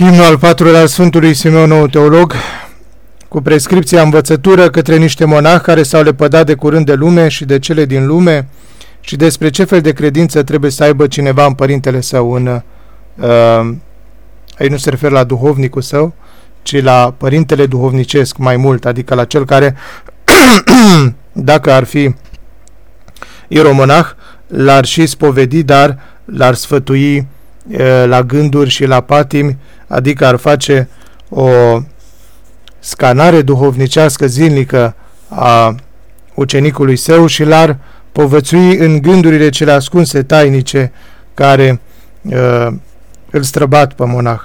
Himnul al patrulea al Sfântului Simeon, nou teolog, cu prescripția învățătură către niște monahi care s-au lepădat de curând de lume și de cele din lume și despre ce fel de credință trebuie să aibă cineva în părintele său. În, uh, aici nu se referă la duhovnicul său, ci la părintele duhovnicesc mai mult, adică la cel care, dacă ar fi ieromonah, l-ar și spovedi, dar l-ar sfătui uh, la gânduri și la patimi, adică ar face o scanare duhovnicească zilnică a ucenicului său și l-ar povățui în gândurile cele ascunse tainice care uh, îl străbat pe monah.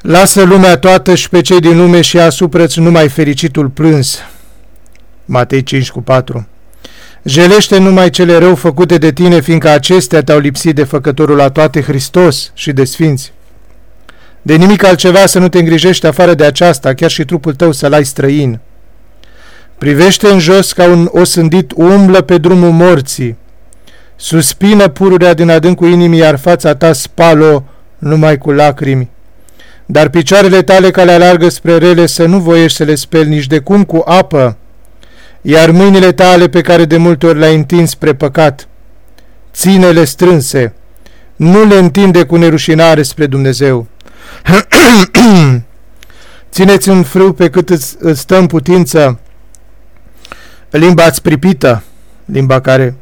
Lasă lumea toată și pe cei din lume și asupra-ți numai fericitul plâns. Matei 5 cu 4 Jelește numai cele rău făcute de tine, fiindcă acestea te-au lipsit de făcătorul la toate Hristos și de sfinți. De nimic altceva să nu te îngrijești afară de aceasta, chiar și trupul tău să-l ai străin. Privește în jos ca un osândit umblă pe drumul morții. Suspină pururea din adâncul inimii, iar fața ta spală numai cu lacrimi. Dar picioarele tale care alargă spre rele să nu voiești să le speli nici de cum cu apă, iar mâinile tale pe care de multe ori le-ai întins spre păcat, ține-le strânse, nu le întinde cu nerușinare spre Dumnezeu. Țineți un frâu pe cât îți, îți stă în putință limba ați pripită, limba care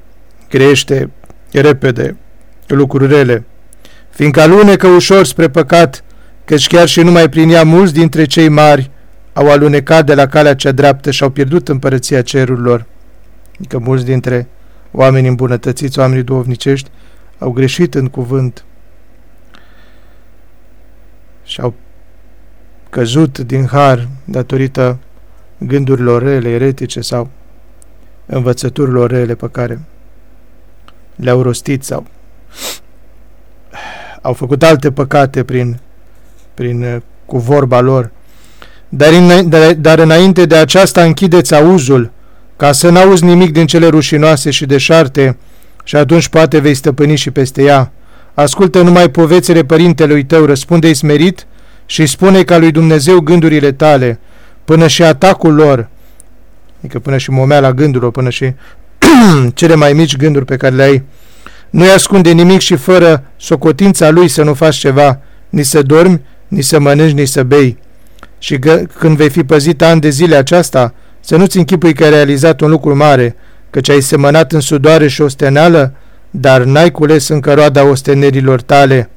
crește repede lucruri rele, fiindcă alunecă ușor spre păcat, căci chiar și numai prin ea mulți dintre cei mari au alunecat de la calea cea dreaptă și au pierdut împărăția cerurilor. Adică mulți dintre oamenii îmbunătățiți, oamenii duovnicești, au greșit în cuvânt și au căzut din har datorită gândurilor rele, eretice sau învățăturilor rele pe care le-au rostit sau au făcut alte păcate prin, prin, cu vorba lor. Dar, în, dar, dar înainte de aceasta închideți auzul, ca să n-auzi nimic din cele rușinoase și deșarte, și atunci poate vei stăpâni și peste ea. Ascultă numai povețele părintelui tău, răspunde-i smerit și spune ca lui Dumnezeu gândurile tale, până și atacul lor, adică până și momeala gândurilor, până și cele mai mici gânduri pe care le ai. Nu-i ascunde nimic și fără socotința lui să nu faci ceva, ni să dormi, ni să mănânci, ni să bei. Și că, când vei fi păzit ani de zile aceasta, să nu-ți închipui că ai realizat un lucru mare, căci ai semănat în sudoare și osteneală, dar n-ai cules încă roada ostenerilor tale.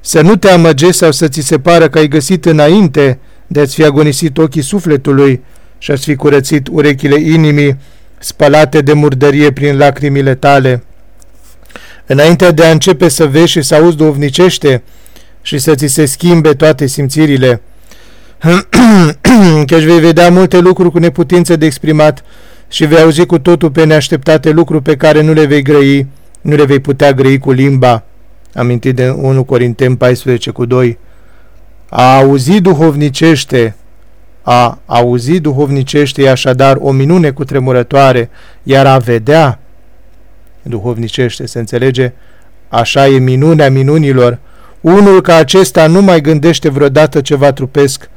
Să nu te amăgești sau să ți se pară că ai găsit înainte de a-ți fi agonisit ochii sufletului și ați fi curățit urechile inimii, spălate de murdărie prin lacrimile tale. Înainte de a începe să vezi și să auzi dovnicește și să ți se schimbe toate simțirile, căci vei vedea multe lucruri cu neputință de exprimat și vei auzi cu totul pe neașteptate lucruri pe care nu le vei grăi, nu le vei putea grăi cu limba. Amintit de 1 Corinteni 14 cu 2. A auzi duhovnicește a auzi duhovnicește e așadar o minune cu tremurătoare, iar a vedea duhovnicește, se înțelege, așa e minunea minunilor. Unul ca acesta nu mai gândește vreodată ceva trupesc,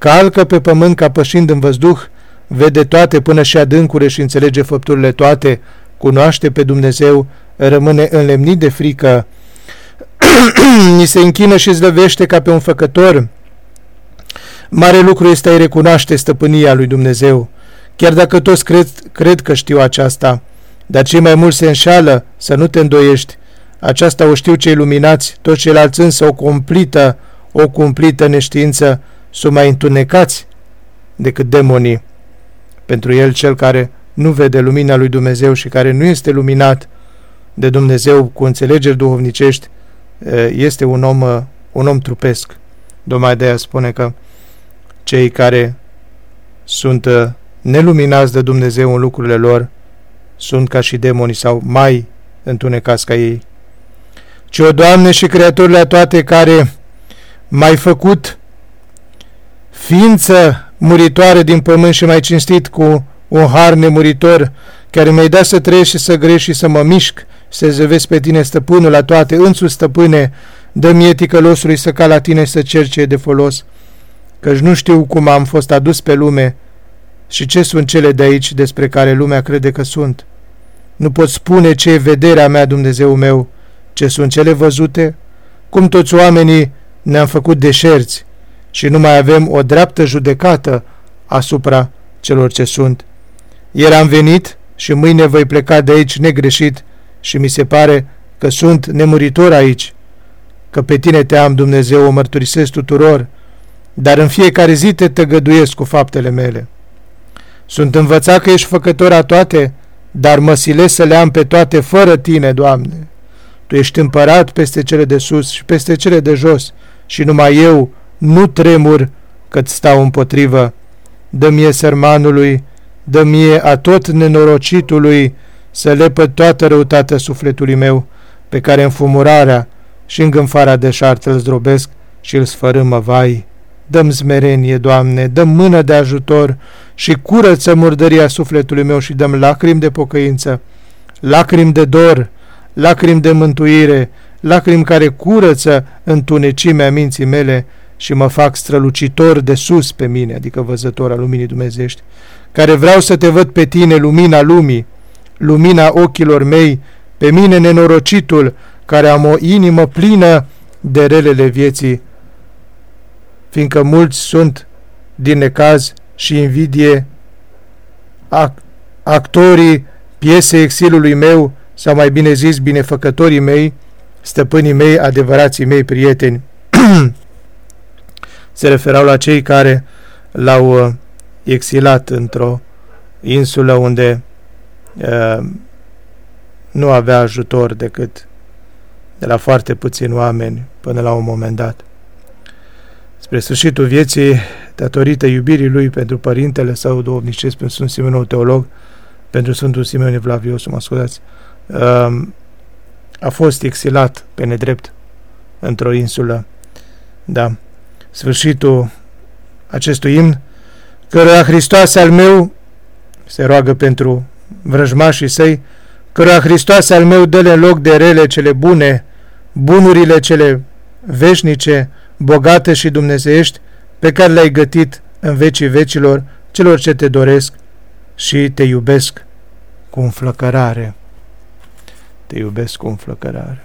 calcă pe pământ ca pășind în văzduh, vede toate până și adâncure și înțelege făpturile toate, cunoaște pe Dumnezeu, rămâne înlemnit de frică, ni se închină și zlăvește ca pe un făcător, Mare lucru este a-i recunoaște stăpânia lui Dumnezeu, chiar dacă toți cred, cred că știu aceasta, dar cei mai mulți se înșală, să nu te îndoiești. Aceasta o știu cei luminați, toți ceilalți însă o cumplită, o cumplită neștiință, sunt mai întunecați decât demonii. Pentru el, cel care nu vede lumina lui Dumnezeu și care nu este luminat de Dumnezeu cu înțelegeri duhovnicești, este un om, un om trupesc. Domnul de spune că cei care sunt uh, neluminați de Dumnezeu în lucrurile lor sunt ca și demonii sau mai întunecați ca ei. Ci o Doamne și Creatorile toate care mai făcut ființă muritoare din pământ și mai cinstit cu un har nemuritor, care mi-ai dat să trăiesc și să grești și să mă mișc, să zăvesc pe tine stăpânul la toate, însuși stăpâne, dă mie ticălosului să ca la tine să cerce de folos, căci nu știu cum am fost adus pe lume și ce sunt cele de aici despre care lumea crede că sunt. Nu pot spune ce e vederea mea, Dumnezeu meu, ce sunt cele văzute, cum toți oamenii ne-am făcut deșerți și nu mai avem o dreaptă judecată asupra celor ce sunt. Ieri am venit și mâine voi pleca de aici negreșit și mi se pare că sunt nemuritor aici, că pe tine te am, Dumnezeu, o mărturisesc tuturor, dar în fiecare zi te tăgăduiesc cu faptele mele. Sunt învățat că ești făcător a toate, dar mă silesc să le am pe toate fără tine, Doamne. Tu ești împărat peste cele de sus și peste cele de jos și numai eu nu tremur cât stau împotrivă. Dă-mie sărmanului, dă-mie a tot nenorocitului să lepă toată răutatea sufletului meu, pe care înfumurarea și îngânfarea deșartă îl zdrobesc și îl sfărâmă vai. Dăm zmerenie, Doamne, dăm mână de ajutor și curăță murdăria sufletului meu și dăm lacrimi de pocăință, lacrimi de dor, lacrimi de mântuire, lacrimi care curăță întunecimea minții mele și mă fac strălucitor de sus pe mine, adică văzător al luminii dumnezești, care vreau să te văd pe tine, lumina lumii, lumina ochilor mei, pe mine nenorocitul, care am o inimă plină de relele vieții, fiindcă mulți sunt din necaz și invidie actorii piesei exilului meu, sau mai bine zis, binefăcătorii mei, stăpânii mei, adevărații mei prieteni. Se referau la cei care l-au uh, exilat într-o insulă unde uh, nu avea ajutor decât de la foarte puțini oameni până la un moment dat. Spre sfârșitul vieții, datorită iubirii lui pentru părintele său duhovnicesc, pentru Sfântul Simeon, teolog, pentru Sfântul Simeon Evlavios, mă scuzați, um, a fost exilat pe nedrept într-o insulă. Da. Sfârșitul acestui imn, căruia Hristoase al meu, se roagă pentru vrăjmașii săi, căruia Hristoase al meu dă loc de rele cele bune, bunurile cele veșnice, bogate și dumnezeiești, pe care le-ai gătit în vecii vecilor celor ce te doresc și te iubesc cu înflăcărare. Te iubesc cu înflăcărare.